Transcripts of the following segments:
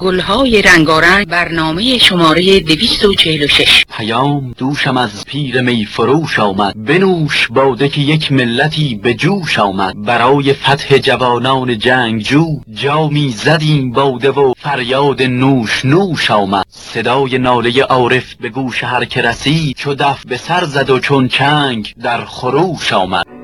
گلهای رنگارنگ برنامه شماره 246 پیام دوشم از پیر می فروش آمد. بنوش باده که یک ملتی به جوش آمد. برای فتح جوانان جنگجو جامی زدیم باده و فریاد نوش نوش آمد. صدای ناله عارف به گوش هر که رسید چو دف به سر زد و چون چنگ در خروش آمد.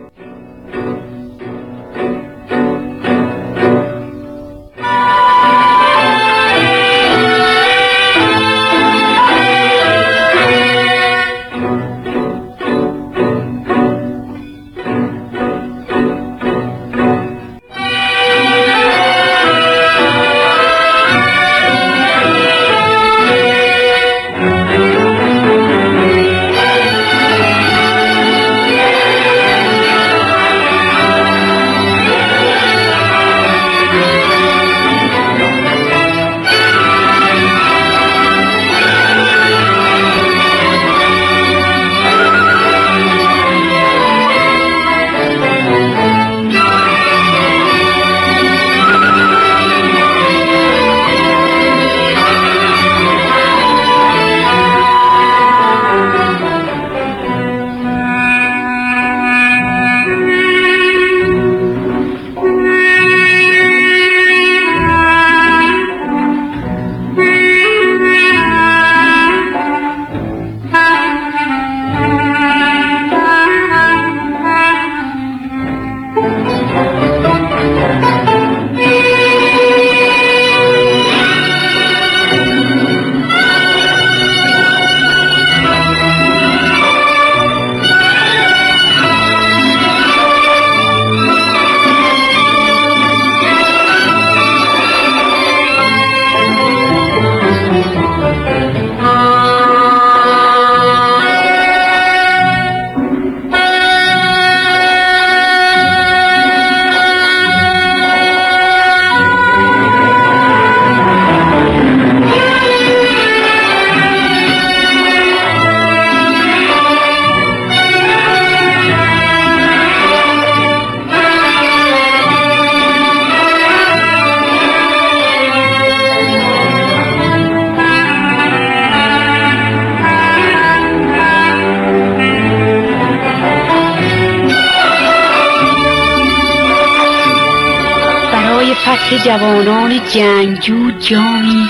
فتح جوانان جنگجو جامی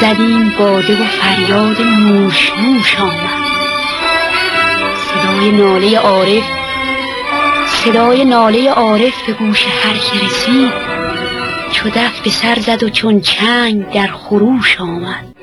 زدیم باده و فریاد نوش نوش آمد. صدای ناله عارف صدای ناله عارف به گوش هر که رسید چو دف به سر زد و چون چنگ در خروش آمد.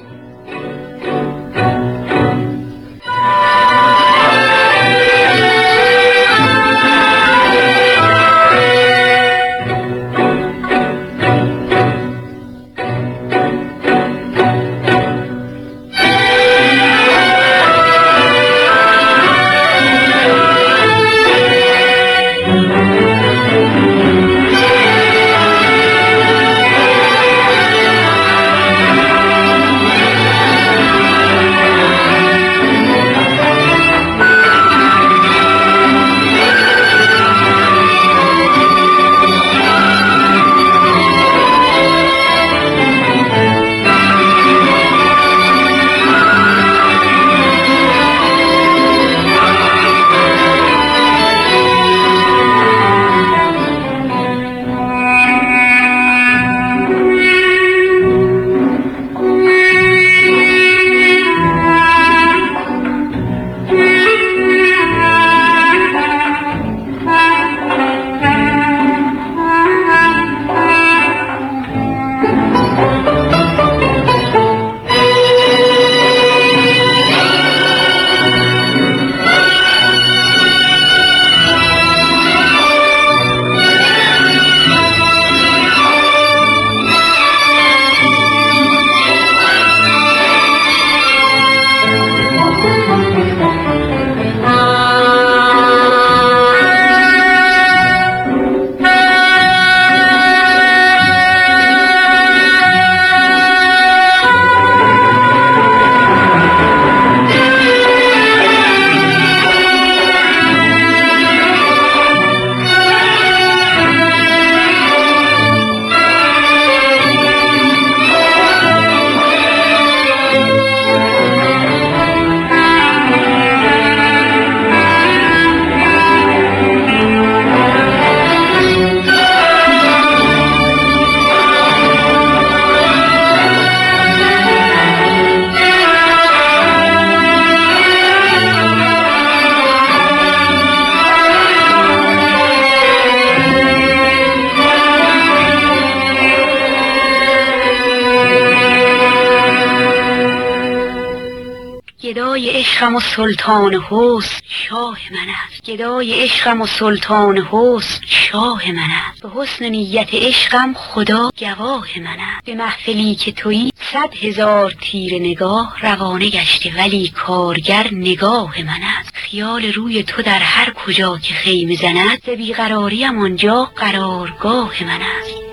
عشقم و سلطان حسن شاه من است. گدای عشقم و سلطان حسن شاه من است. به حسن نیت عشقم خدا گواه من است. به محفلی که تویی صد هزار تیر نگاه روانه گشته ولی کارگر نگاه من است. خیال روی تو در هر کجا که خیمه زند به بیقراریم آنجا قرارگاه من است.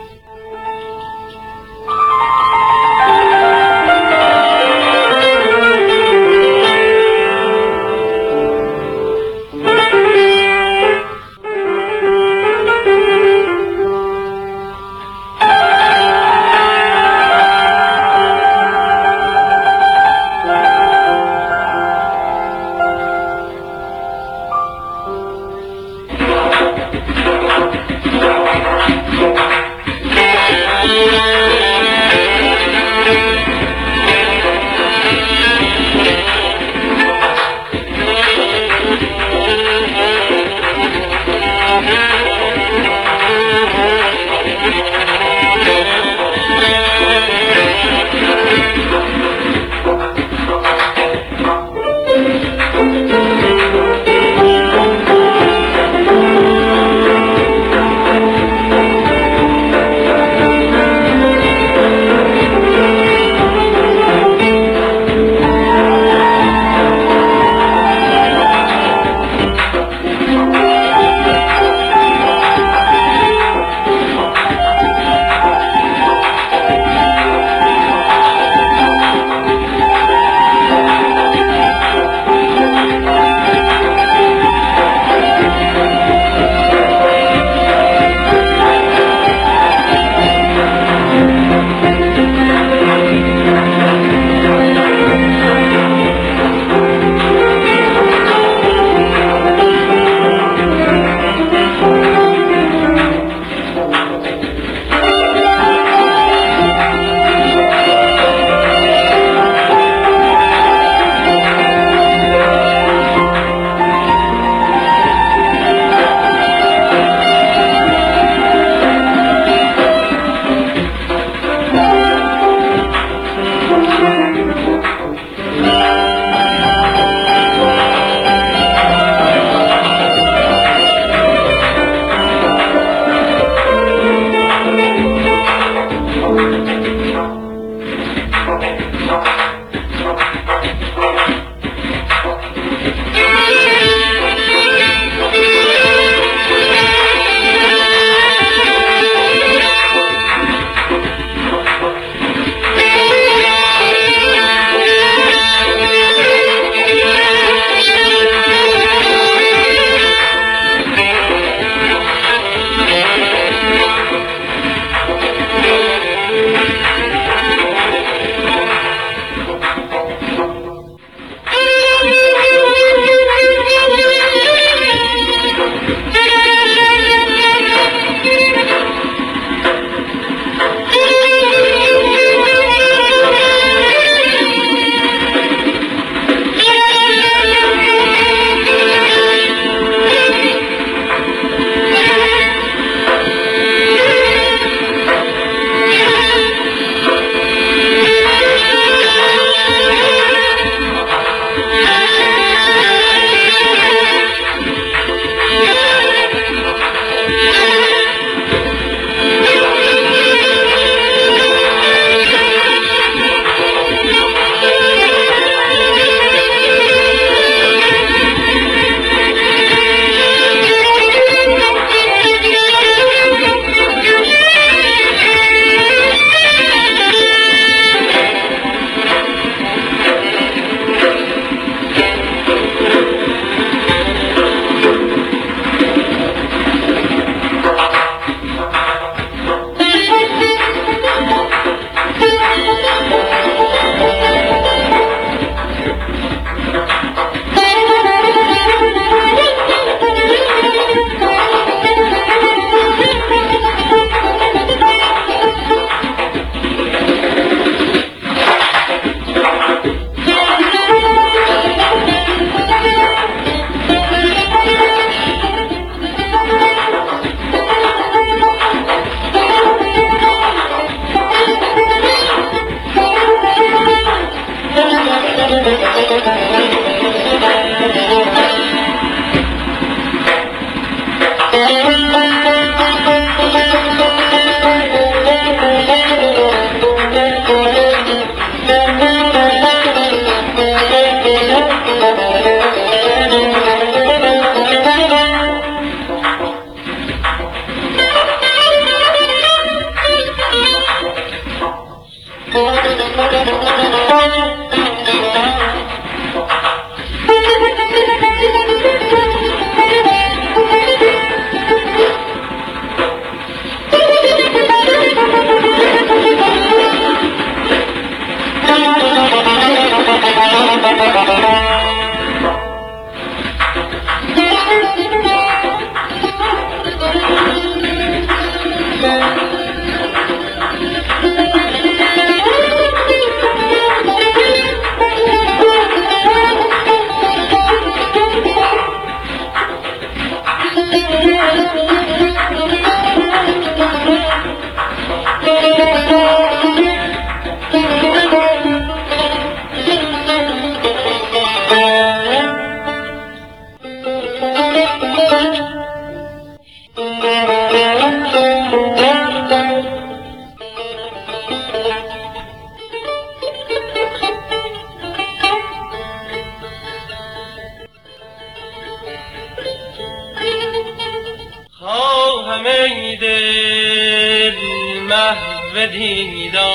و دیدارت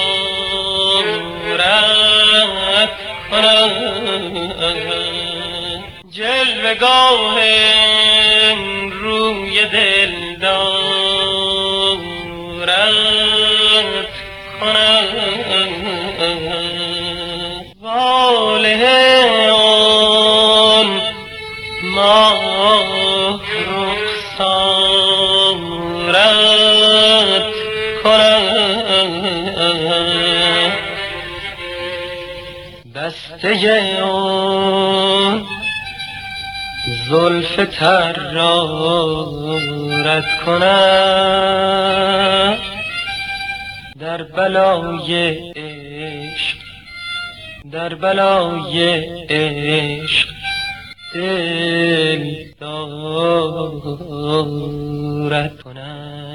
کنم جلوگاه روی دل دارت کنم واله بسته اون زلف تر را رد کنم. در بلای عشق در بلای عشق دل دارد کنم.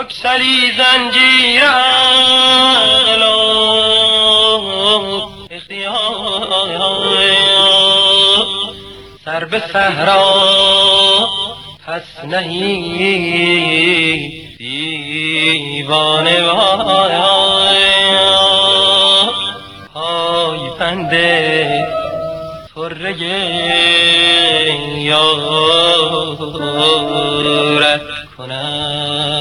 بکسلی زنجیر سر به صحرا پس نهی. دیوانه پای پنده تره یارت کنم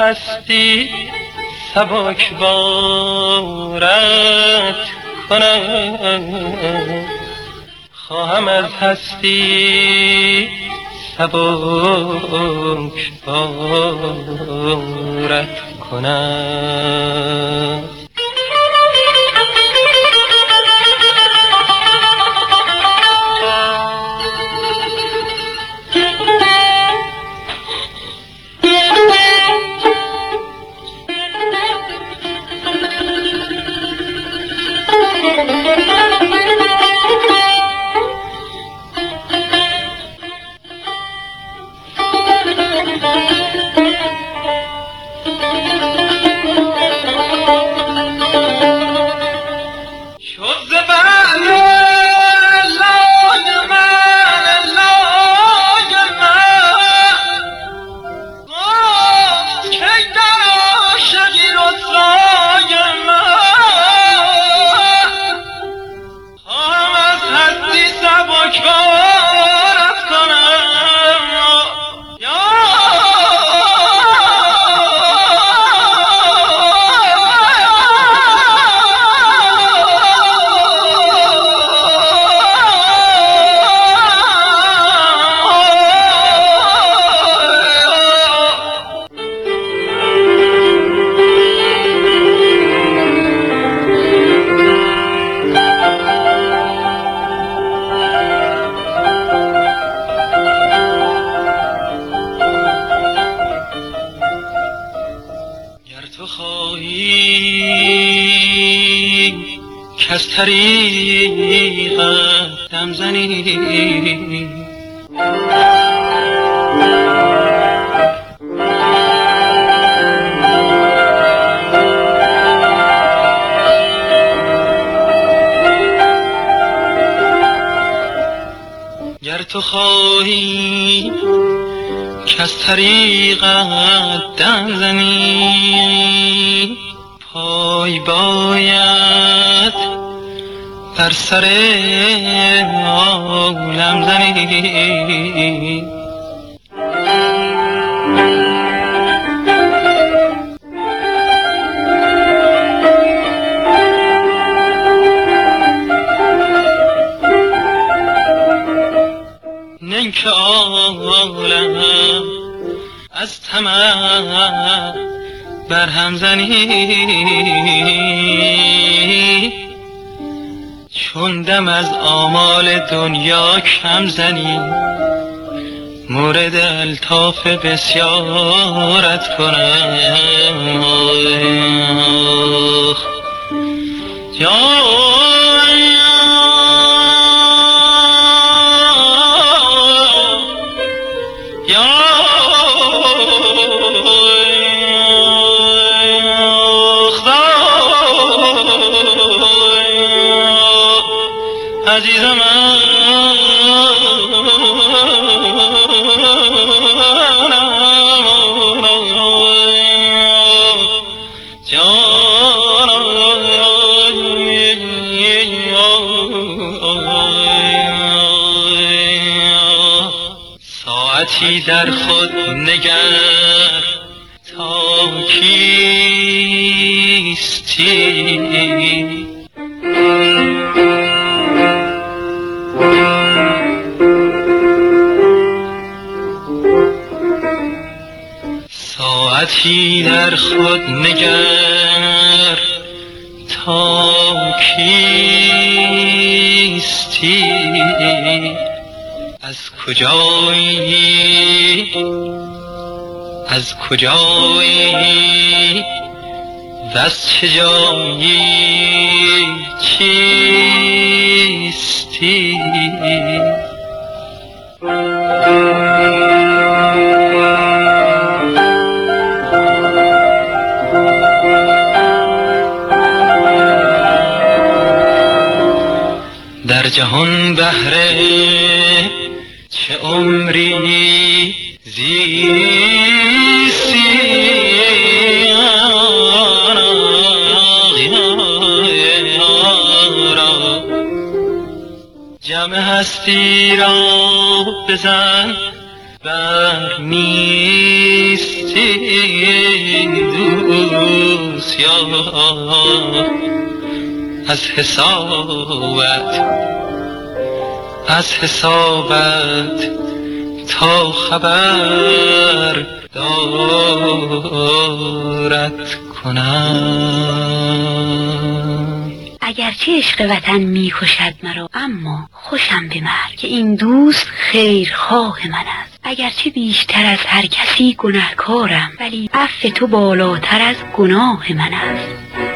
هستی سبک بارت کنم. خواهم از هستی سبک بارت کنم. Oh, the از طریق دم زنی. گر تو خواهی که از طریق دم زنی. باید بر سر عالم زنی ننک عالم از طمع بر هم زنی. چون دم از آمال دنیا کم زنی. مورد الطاف بسیارت کنم. ساعتی در خود نگر تا کیستی؟ کجایی؟ و از چه جایی بزن. بر نیستی دوست یا از حسابت از حسابت تا خبر دارد کنم. اگرچه عشق وطن می‌کشد مرا اما خوشم به مرگ که این دوست خیرخواه من است. اگرچه بیشتر از هر کسی گنهکارم ولی عفو تو بالاتر از گناه من است.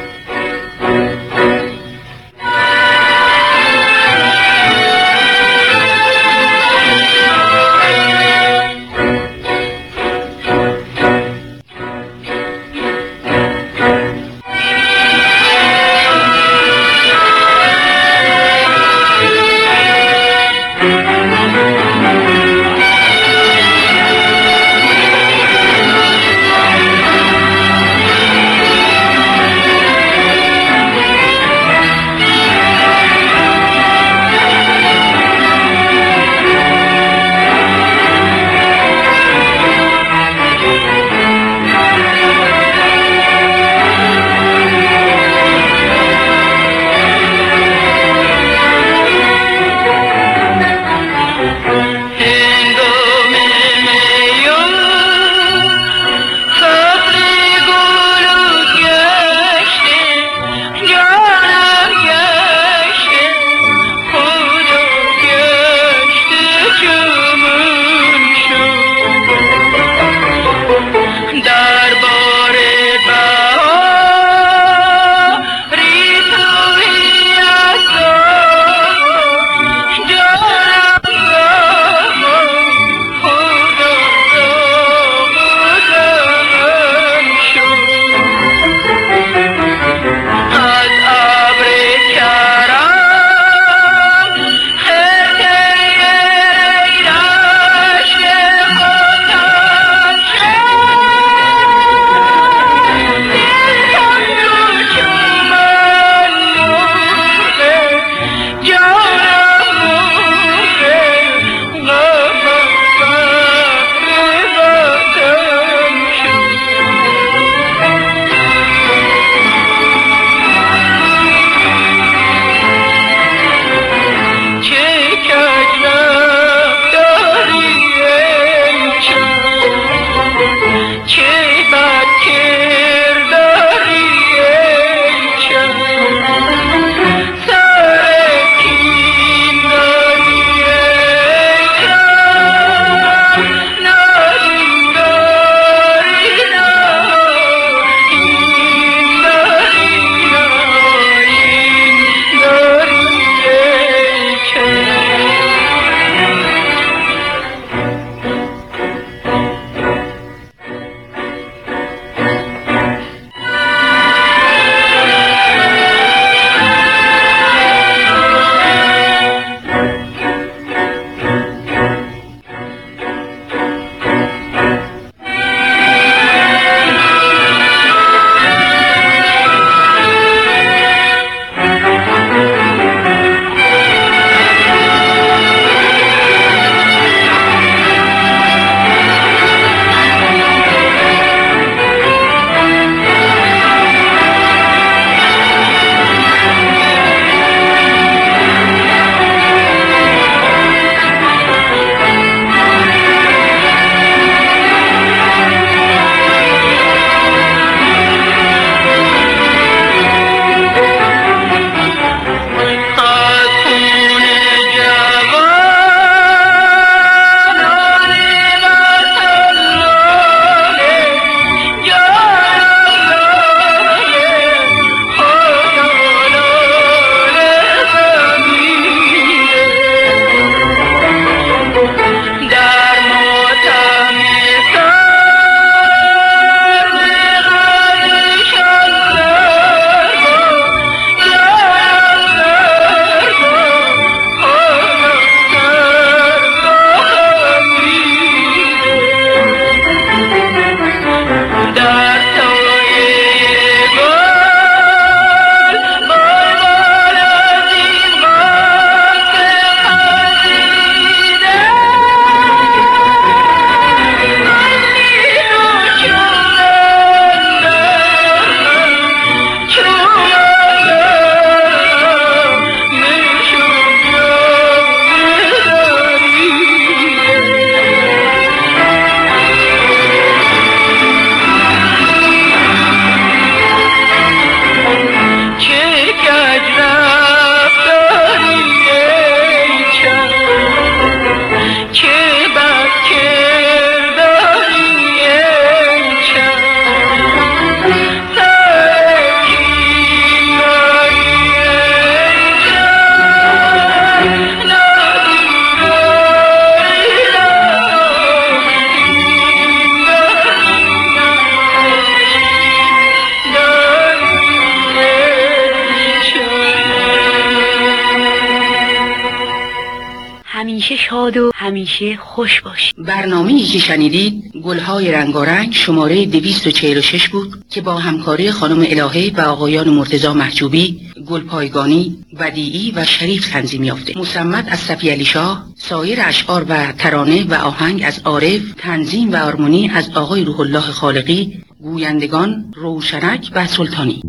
همیشه خوش باشید برنامه‌ای که شنیدید گلهای رنگارنگ شماره 246 بود که با همکاری خانم الهه و آقایان مرتضا محجوبی، گلپایگانی، بدیعی و شریف تنظیم یافته. مصمت از صفی علی شاه، سایر اشعار و ترانه و آهنگ از عارف، تنظیم و آرمونی از آقای روح الله خالقی، گویندگان روشنک و سلطانی